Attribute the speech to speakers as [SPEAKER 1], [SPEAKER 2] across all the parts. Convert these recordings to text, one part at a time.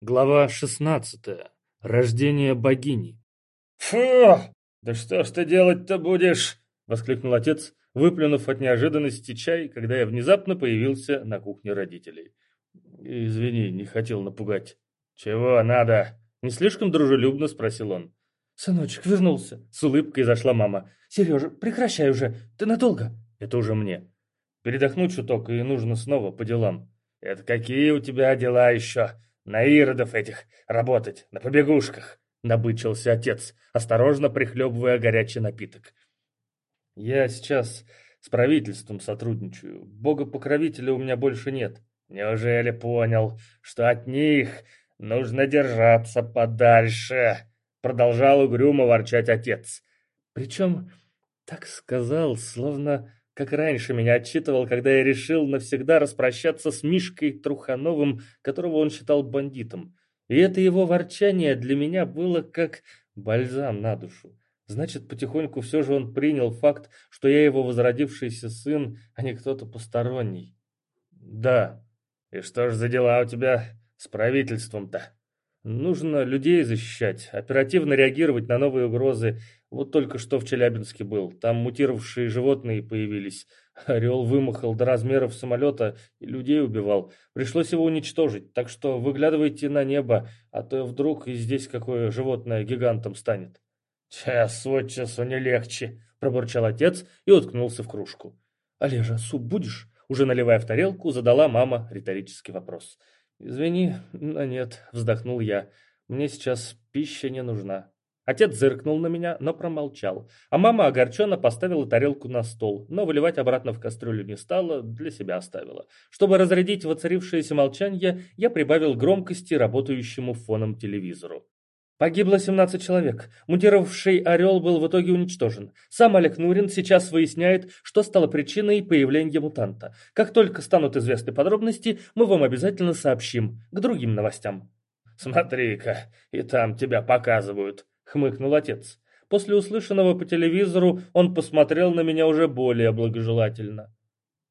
[SPEAKER 1] Глава 16. Рождение богини.
[SPEAKER 2] «Фу! Да что ж ты делать-то будешь?» — воскликнул отец, выплюнув от неожиданности чай, когда я внезапно появился на кухне родителей. «Извини, не хотел напугать». «Чего надо?» — не слишком дружелюбно спросил он.
[SPEAKER 1] «Сыночек вернулся», — с улыбкой зашла мама. «Сережа, прекращай уже, ты надолго?»
[SPEAKER 2] «Это уже мне. Передохнуть чуток, и нужно снова по делам». «Это какие у тебя дела еще?» На иродов этих работать, на побегушках, набычился отец, осторожно прихлебывая горячий напиток.
[SPEAKER 1] Я сейчас с правительством сотрудничаю. Бога-покровителя у меня больше нет.
[SPEAKER 2] Неужели понял, что от них нужно держаться подальше? Продолжал угрюмо ворчать отец.
[SPEAKER 1] Причем так сказал, словно как раньше меня отчитывал, когда я решил навсегда распрощаться с Мишкой Трухановым, которого он считал бандитом. И это его ворчание для меня было как бальзам на душу. Значит, потихоньку все же он принял факт, что я его возродившийся сын, а не кто-то посторонний.
[SPEAKER 2] Да. И что ж за дела у тебя с правительством-то?
[SPEAKER 1] Нужно людей защищать, оперативно реагировать на новые угрозы вот только что в Челябинске был. Там мутировавшие животные появились. Орел вымахал до размеров самолета и людей убивал. Пришлось его уничтожить, так что выглядывайте на небо, а то вдруг и здесь какое животное гигантом станет.
[SPEAKER 2] «Час от часу не легче», — пробурчал отец и уткнулся в кружку.
[SPEAKER 1] «Олежа, суп будешь?» Уже наливая в тарелку, задала мама риторический вопрос. «Извини, но нет», — вздохнул я. «Мне сейчас пища не нужна». Отец зыркнул на меня, но промолчал. А мама огорченно поставила тарелку на стол, но выливать обратно в кастрюлю не стала, для себя оставила. Чтобы разрядить воцарившееся молчание, я прибавил громкости работающему фоном телевизору. Погибло 17 человек. Мутировавший «Орел» был в итоге уничтожен. Сам Олег Нурин сейчас выясняет, что стало причиной появления мутанта. Как только станут известны подробности, мы вам обязательно сообщим. К другим новостям.
[SPEAKER 2] «Смотри-ка, и там тебя показывают»,
[SPEAKER 1] хмыкнул отец. После услышанного по телевизору он посмотрел на меня уже более благожелательно.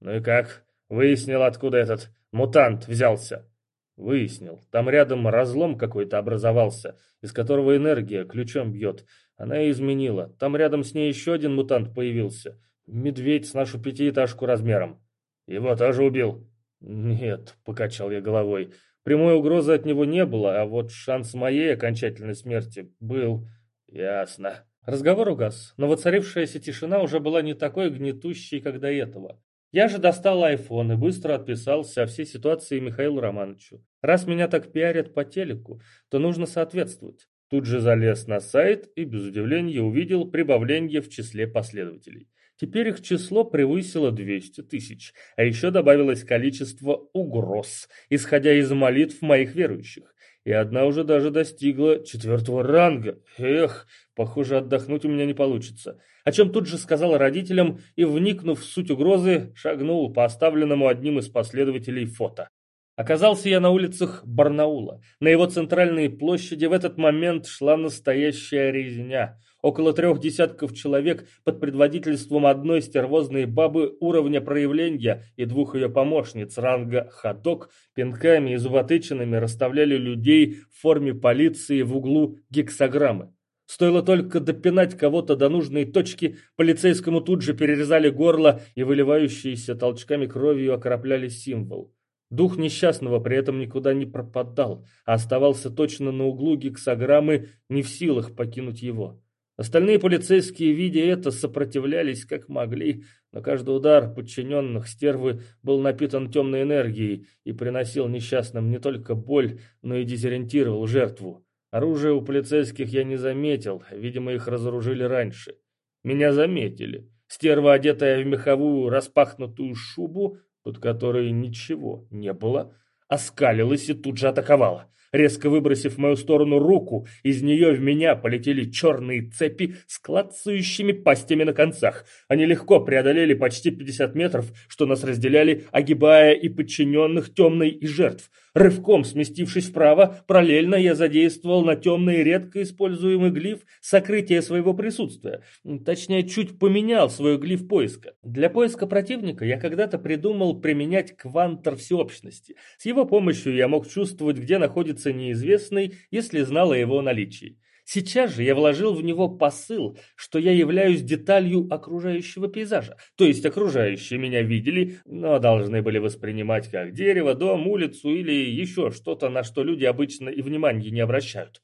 [SPEAKER 2] «Ну и как? Выяснил, откуда этот мутант взялся?»
[SPEAKER 1] «Выяснил. Там рядом разлом какой-то образовался, из которого энергия ключом бьет. Она изменила. Там рядом с ней еще один мутант появился. Медведь с нашу пятиэтажку размером».
[SPEAKER 2] «Его тоже убил?»
[SPEAKER 1] «Нет», — покачал я головой. Прямой угрозы от него не было, а вот шанс моей окончательной смерти был.
[SPEAKER 2] Ясно.
[SPEAKER 1] Разговор угас, но воцарившаяся тишина уже была не такой гнетущей, как до этого. Я же достал айфон и быстро отписался о всей ситуации Михаилу Романовичу. Раз меня так пиарят по телеку, то нужно соответствовать. Тут же залез на сайт и без удивления увидел прибавление в числе последователей. Теперь их число превысило 200 тысяч, а еще добавилось количество угроз, исходя из молитв моих верующих. И одна уже даже достигла четвертого ранга. Эх, похоже, отдохнуть у меня не получится. О чем тут же сказал родителям и, вникнув в суть угрозы, шагнул по оставленному одним из последователей фото. Оказался я на улицах Барнаула. На его центральной площади в этот момент шла настоящая резня. Около трех десятков человек под предводительством одной стервозной бабы уровня проявления и двух ее помощниц ранга ходок пинками и зуботычинами расставляли людей в форме полиции в углу гексограммы. Стоило только допинать кого-то до нужной точки, полицейскому тут же перерезали горло и выливающиеся толчками кровью окропляли символ. Дух несчастного при этом никуда не пропадал, а оставался точно на углу гексограммы, не в силах покинуть его. Остальные полицейские, видя это, сопротивлялись как могли, но каждый удар подчиненных стервы был напитан темной энергией и приносил несчастным не только боль, но и дезориентировал жертву. Оружие у полицейских я не заметил, видимо, их разоружили раньше. Меня заметили. Стерва, одетая в меховую распахнутую шубу, под которой ничего не было, оскалилась и тут же атаковала. Резко выбросив в мою сторону руку, из нее в меня полетели черные цепи с клацающими пастями на концах. Они легко преодолели почти 50 метров, что нас разделяли, огибая и подчиненных темной и жертв. Рывком сместившись вправо, параллельно я задействовал на темный редко используемый глиф сокрытия своего присутствия. Точнее, чуть поменял свой глиф поиска. Для поиска противника я когда-то придумал применять квантор всеобщности. С его помощью я мог чувствовать, где находится неизвестной, если знала его наличии. Сейчас же я вложил в него посыл, что я являюсь деталью окружающего пейзажа. То есть окружающие меня видели, но должны были воспринимать как дерево, дом, улицу или еще что-то, на что люди обычно и внимания не обращают.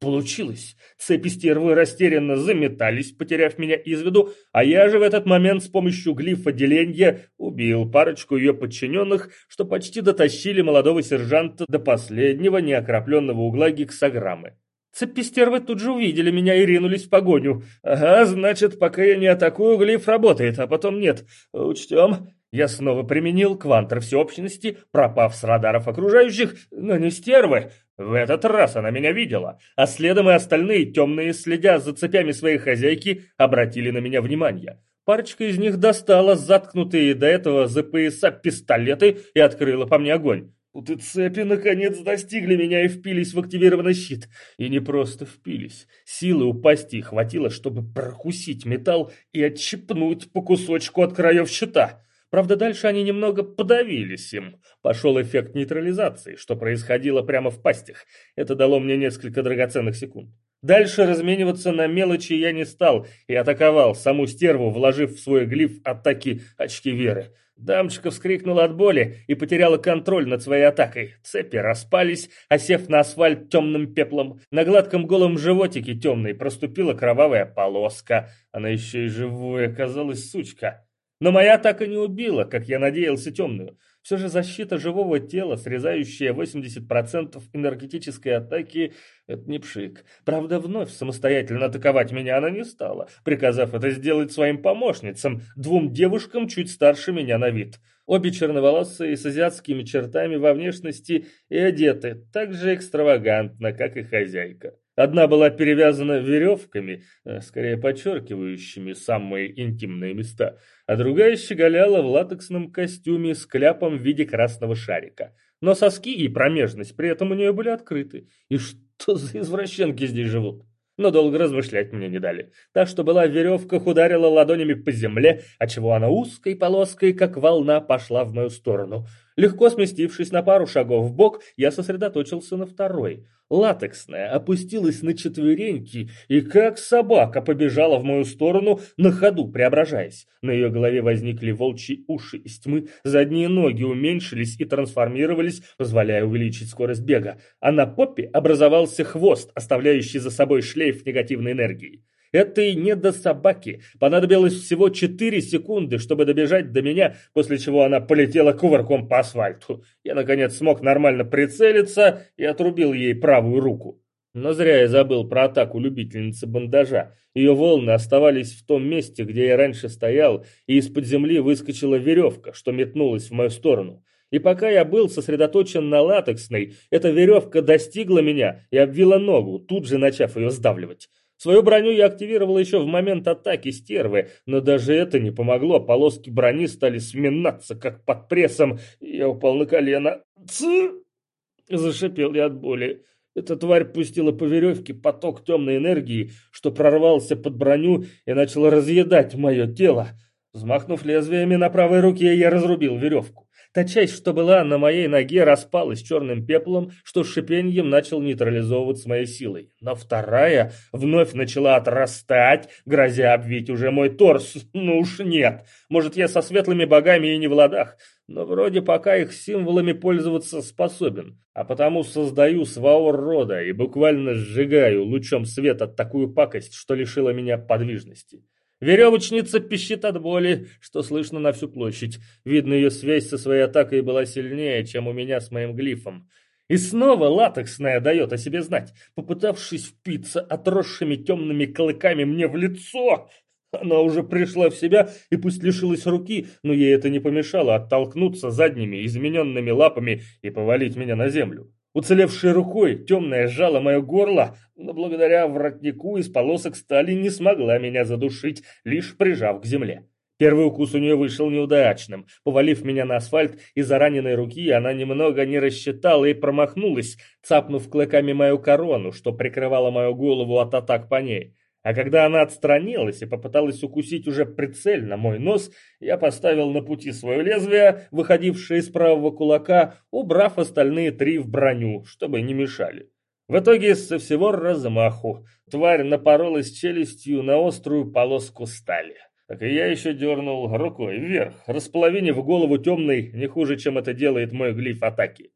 [SPEAKER 1] Получилось. Цепи стервы растерянно заметались, потеряв меня из виду, а я же в этот момент с помощью глифа деления убил парочку ее подчиненных, что почти дотащили молодого сержанта до последнего неокропленного угла гексограммы. Цепистервы тут же увидели меня и ринулись в погоню. Ага, значит, пока я не атакую, глиф работает, а потом нет. Учтем. Я снова применил квантер всеобщности, пропав с радаров окружающих, но не стервы. В этот раз она меня видела, а следом и остальные темные, следя за цепями своей хозяйки, обратили на меня внимание. Парочка из них достала заткнутые до этого за пояса пистолеты и открыла по мне огонь. И цепи наконец достигли меня и впились в активированный щит. И не просто впились. Силы у пасти хватило, чтобы прокусить металл и отщипнуть по кусочку от краев щита. Правда, дальше они немного подавились им. Пошел эффект нейтрализации, что происходило прямо в пастях. Это дало мне несколько драгоценных секунд. Дальше размениваться на мелочи я не стал и атаковал саму стерву, вложив в свой глиф атаки очки веры. Дамочка вскрикнула от боли и потеряла контроль над своей атакой. Цепи распались, осев на асфальт темным пеплом. На гладком голом животике темной проступила кровавая полоска. Она еще и живой оказалась, сучка. Но моя атака не убила, как я надеялся, темную. Все же защита живого тела, срезающая 80% энергетической атаки, это не пшик. Правда, вновь самостоятельно атаковать меня она не стала, приказав это сделать своим помощницам, двум девушкам чуть старше меня на вид. Обе черноволосые с азиатскими чертами во внешности и одеты так же экстравагантно, как и хозяйка. Одна была перевязана веревками, э, скорее подчеркивающими самые интимные места, а другая щеголяла в латексном костюме с кляпом в виде красного шарика. Но соски и промежность при этом у нее были открыты. И что за извращенки здесь живут? Но долго размышлять мне не дали. Так что была в веревках, ударила ладонями по земле, отчего она узкой полоской, как волна, пошла в мою сторону. Легко сместившись на пару шагов в бок, я сосредоточился на второй. Латексная опустилась на четвереньки и как собака побежала в мою сторону, на ходу преображаясь. На ее голове возникли волчьи уши из тьмы, задние ноги уменьшились и трансформировались, позволяя увеличить скорость бега, а на попе образовался хвост, оставляющий за собой шлейф негативной энергии. Этой недособаке понадобилось всего 4 секунды, чтобы добежать до меня, после чего она полетела кувырком по асфальту. Я, наконец, смог нормально прицелиться и отрубил ей правую руку. Но зря я забыл про атаку любительницы бандажа. Ее волны оставались в том месте, где я раньше стоял, и из-под земли выскочила веревка, что метнулась в мою сторону. И пока я был сосредоточен на латексной, эта веревка достигла меня и обвила ногу, тут же начав ее сдавливать. Свою броню я активировал еще в момент атаки стервы, но даже это не помогло. Полоски брони стали сминаться, как под прессом, я упал на колено. «Цы!» – зашипел я от боли. Эта тварь пустила по веревке поток темной энергии, что прорвался под броню и начал разъедать мое тело. Взмахнув лезвиями на правой руке, я разрубил веревку. Та часть, что была на моей ноге, распалась черным пеплом, что с шипением начал нейтрализовываться моей силой. Но вторая вновь начала отрастать, грозя обвить уже мой торс. Ну уж нет. Может, я со светлыми богами и не в ладах, но вроде пока их символами пользоваться способен, а потому создаю сваор рода и буквально сжигаю лучом света такую пакость, что лишила меня подвижности. Веревочница пищит от боли, что слышно на всю площадь. Видно, ее связь со своей атакой была сильнее, чем у меня с моим глифом. И снова латексная дает о себе знать, попытавшись впиться отросшими темными клыками мне в лицо. Она уже пришла в себя и пусть лишилась руки, но ей это не помешало оттолкнуться задними измененными лапами и повалить меня на землю. Уцелевшей рукой темная сжала мое горло, но благодаря воротнику из полосок стали не смогла меня задушить, лишь прижав к земле. Первый укус у нее вышел неудачным. Повалив меня на асфальт из-за раненой руки, она немного не рассчитала и промахнулась, цапнув клыками мою корону, что прикрывала мою голову от атак по ней. А когда она отстранилась и попыталась укусить уже прицельно мой нос, я поставил на пути свое лезвие, выходившее из правого кулака, убрав остальные три в броню, чтобы не мешали. В итоге со всего размаху тварь напоролась челюстью на острую полоску стали. Так и я еще дернул рукой вверх, располовинив голову темной не хуже, чем это делает мой глиф атаки.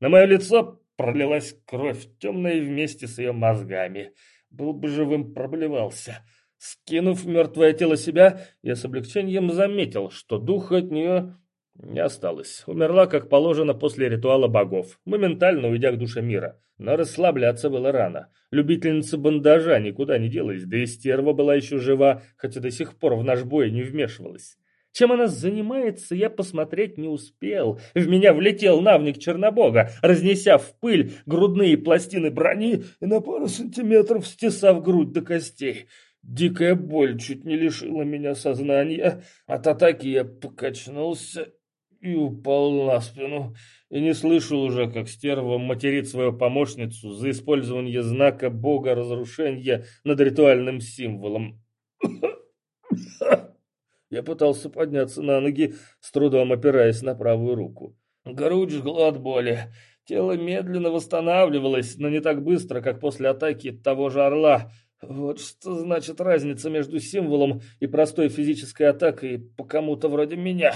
[SPEAKER 1] На мое лицо пролилась кровь, темная вместе с ее мозгами был бы живым, проблевался. Скинув мертвое тело себя, я с облегчением заметил, что духа от нее не осталось. Умерла, как положено, после ритуала богов, моментально уйдя к душе мира. Но расслабляться было рано. Любительница бандажа никуда не делась, да и стерва была еще жива, хотя до сих пор в наш бой не вмешивалась. Чем она занимается, я посмотреть не успел. В меня влетел навник Чернобога, разнеся в пыль грудные пластины брони и на пару сантиметров стесав грудь до костей. Дикая боль чуть не лишила меня сознания. От атаки я покачнулся и упал на спину. И не слышал уже, как стерва материт свою помощницу за использование знака бога разрушения над ритуальным символом. Я пытался подняться на ноги, с трудом опираясь на правую руку. Грудь жгла от боли. Тело медленно восстанавливалось, но не так быстро, как после атаки того же орла. Вот что значит разница между символом и простой физической атакой по кому-то вроде меня.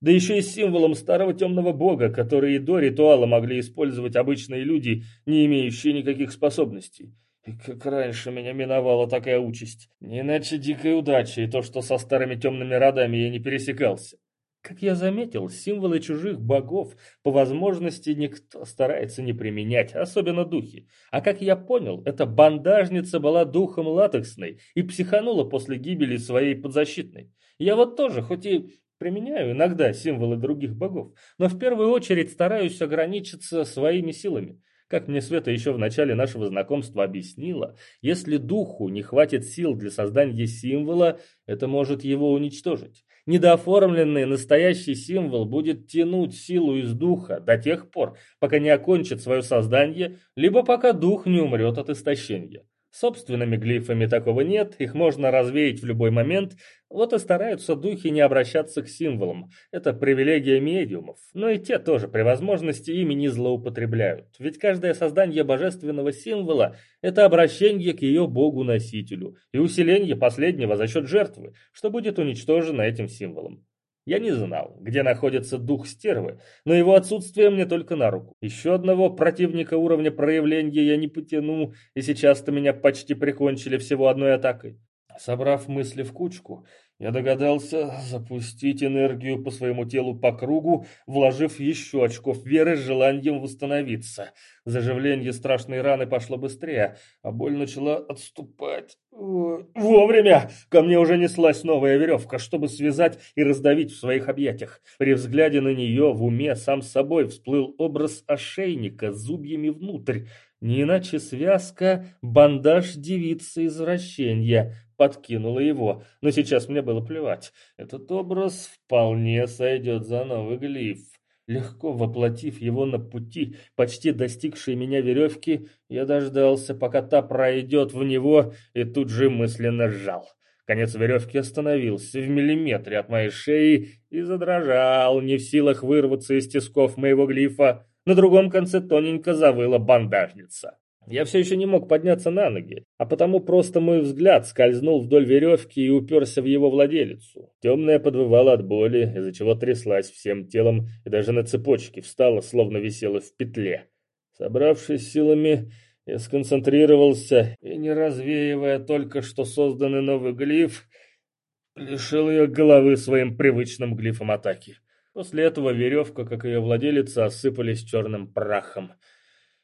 [SPEAKER 1] Да еще и символом старого темного бога, который и до ритуала могли использовать обычные люди, не имеющие никаких способностей. Как раньше меня миновала такая участь. Не иначе дикая удача и то, что со старыми темными родами я не пересекался. Как я заметил, символы чужих богов по возможности никто старается не применять, особенно духи. А как я понял, эта бандажница была духом латексной и психанула после гибели своей подзащитной. Я вот тоже, хоть и применяю иногда символы других богов, но в первую очередь стараюсь ограничиться своими силами. Как мне Света еще в начале нашего знакомства объяснила, если духу не хватит сил для создания символа, это может его уничтожить. Недооформленный настоящий символ будет тянуть силу из духа до тех пор, пока не окончит свое создание, либо пока дух не умрет от истощения. Собственными глифами такого нет, их можно развеять в любой момент, вот и стараются духи не обращаться к символам. Это привилегия медиумов, но и те тоже при возможности ими не злоупотребляют. Ведь каждое создание божественного символа – это обращение к ее богу-носителю и усиление последнего за счет жертвы, что будет уничтожено этим символом. Я не знал, где находится дух стервы, но его отсутствие мне только на руку. Еще одного противника уровня проявления я не потяну, и сейчас-то меня почти прикончили всего одной атакой. Собрав мысли в кучку, я догадался запустить энергию по своему телу по кругу, вложив еще очков веры с желанием восстановиться. Заживление страшной раны пошло быстрее, а боль начала отступать. Вовремя! Ко мне уже неслась новая веревка, чтобы связать и раздавить в своих объятиях. При взгляде на нее в уме сам собой всплыл образ ошейника с зубьями внутрь. Не иначе связка «бандаж девицы извращения» подкинула его, но сейчас мне было плевать. Этот образ вполне сойдет за новый глиф. Легко воплотив его на пути, почти достигшей меня веревки, я дождался, пока та пройдет в него, и тут же мысленно сжал. Конец веревки остановился в миллиметре от моей шеи и задрожал, не в силах вырваться из тисков моего глифа. На другом конце тоненько завыла бандажница. Я все еще не мог подняться на ноги, а потому просто мой взгляд скользнул вдоль веревки и уперся в его владелицу. Темная подвывала от боли, из-за чего тряслась всем телом и даже на цепочке встала, словно висела в петле. Собравшись силами, я сконцентрировался и, не развеивая только что созданный новый глиф, лишил ее головы своим привычным глифом атаки. После этого веревка, как ее владелица, осыпались черным прахом.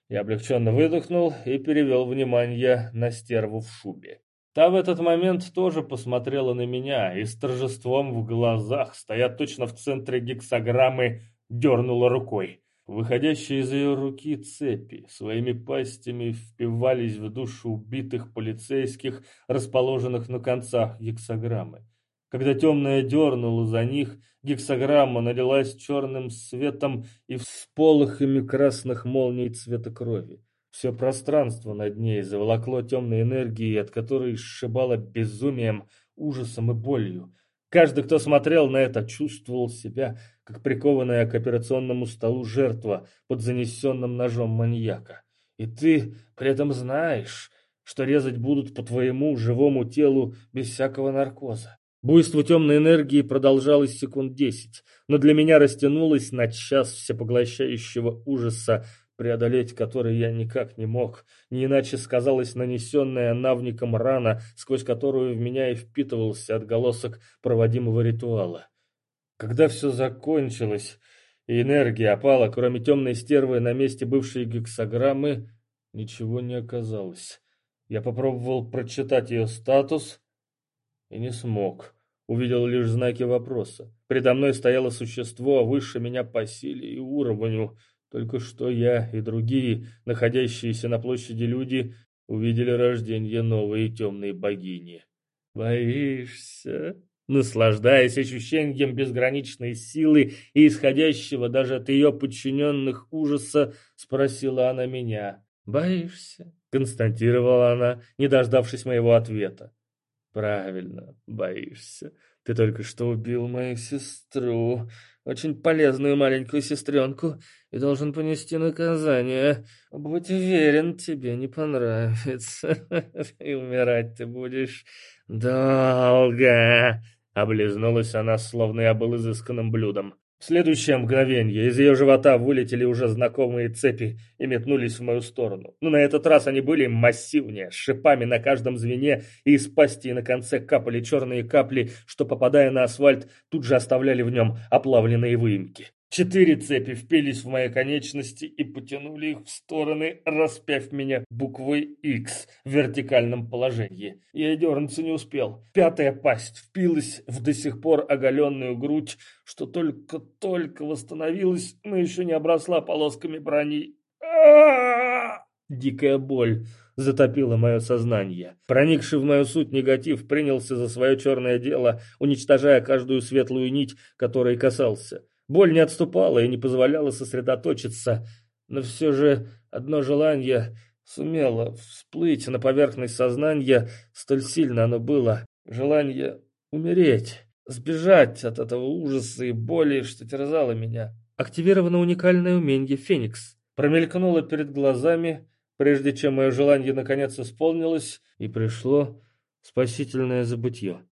[SPEAKER 1] Я облегченно выдохнул и перевел внимание на стерву в шубе. Та в этот момент тоже посмотрела на меня и с торжеством в глазах, стоя точно в центре гексограммы, дернула рукой. Выходящие из ее руки цепи своими пастями впивались в душу убитых полицейских, расположенных на концах гексограммы. Когда темная дернула за них, гексограмма налилась черным светом и всполохами красных молний цвета крови. Все пространство над ней заволокло темной энергией, от которой сшибало безумием, ужасом и болью. Каждый, кто смотрел на это, чувствовал себя, как прикованная к операционному столу жертва под занесенным ножом маньяка. И ты при этом знаешь, что резать будут по твоему живому телу без всякого наркоза. Буйство темной энергии продолжалось секунд десять, но для меня растянулось на час всепоглощающего ужаса, преодолеть который я никак не мог, не иначе сказалась нанесенная навником рана, сквозь которую в меня и впитывался отголосок проводимого ритуала. Когда все закончилось, и энергия опала, кроме темной стервы на месте бывшей гексограммы, ничего не оказалось. Я попробовал прочитать ее статус и не смог. Увидел лишь знаки вопроса. Предо мной стояло существо выше меня по силе и уровню, только что я и другие, находящиеся на площади люди, увидели рождение новой темной богини. «Боишься?» Наслаждаясь ощущением безграничной силы и исходящего даже от ее подчиненных ужаса, спросила она меня. «Боишься?» — констатировала она, не дождавшись моего ответа. «Правильно, боишься. Ты только что убил мою сестру, очень полезную маленькую сестренку, и должен понести наказание. Будь уверен, тебе не понравится, и умирать ты будешь долго. Облизнулась она, словно я был изысканным блюдом. В следующее мгновение из ее живота вылетели уже знакомые цепи и метнулись в мою сторону. Но на этот раз они были массивнее, с шипами на каждом звене, и из пасти на конце капали черные капли, что, попадая на асфальт, тут же оставляли в нем оплавленные выемки. Четыре цепи впились в мои конечности и потянули их в стороны, распяв меня буквой X в вертикальном положении. Я дернуться не успел. Пятая пасть впилась в до сих пор оголенную грудь, что только-только восстановилась, но еще не обросла полосками брони. Дикая боль затопила мое сознание. Проникший в мою суть негатив принялся за свое черное дело, уничтожая каждую светлую нить, которой касался. Боль не отступала и не позволяла сосредоточиться, но все же одно желание сумело всплыть на поверхность сознания, столь сильно оно было. Желание умереть, сбежать от этого ужаса и боли, что терзало меня. Активировано уникальное умение «Феникс». Промелькнуло перед глазами, прежде чем мое желание наконец исполнилось, и пришло спасительное забытье.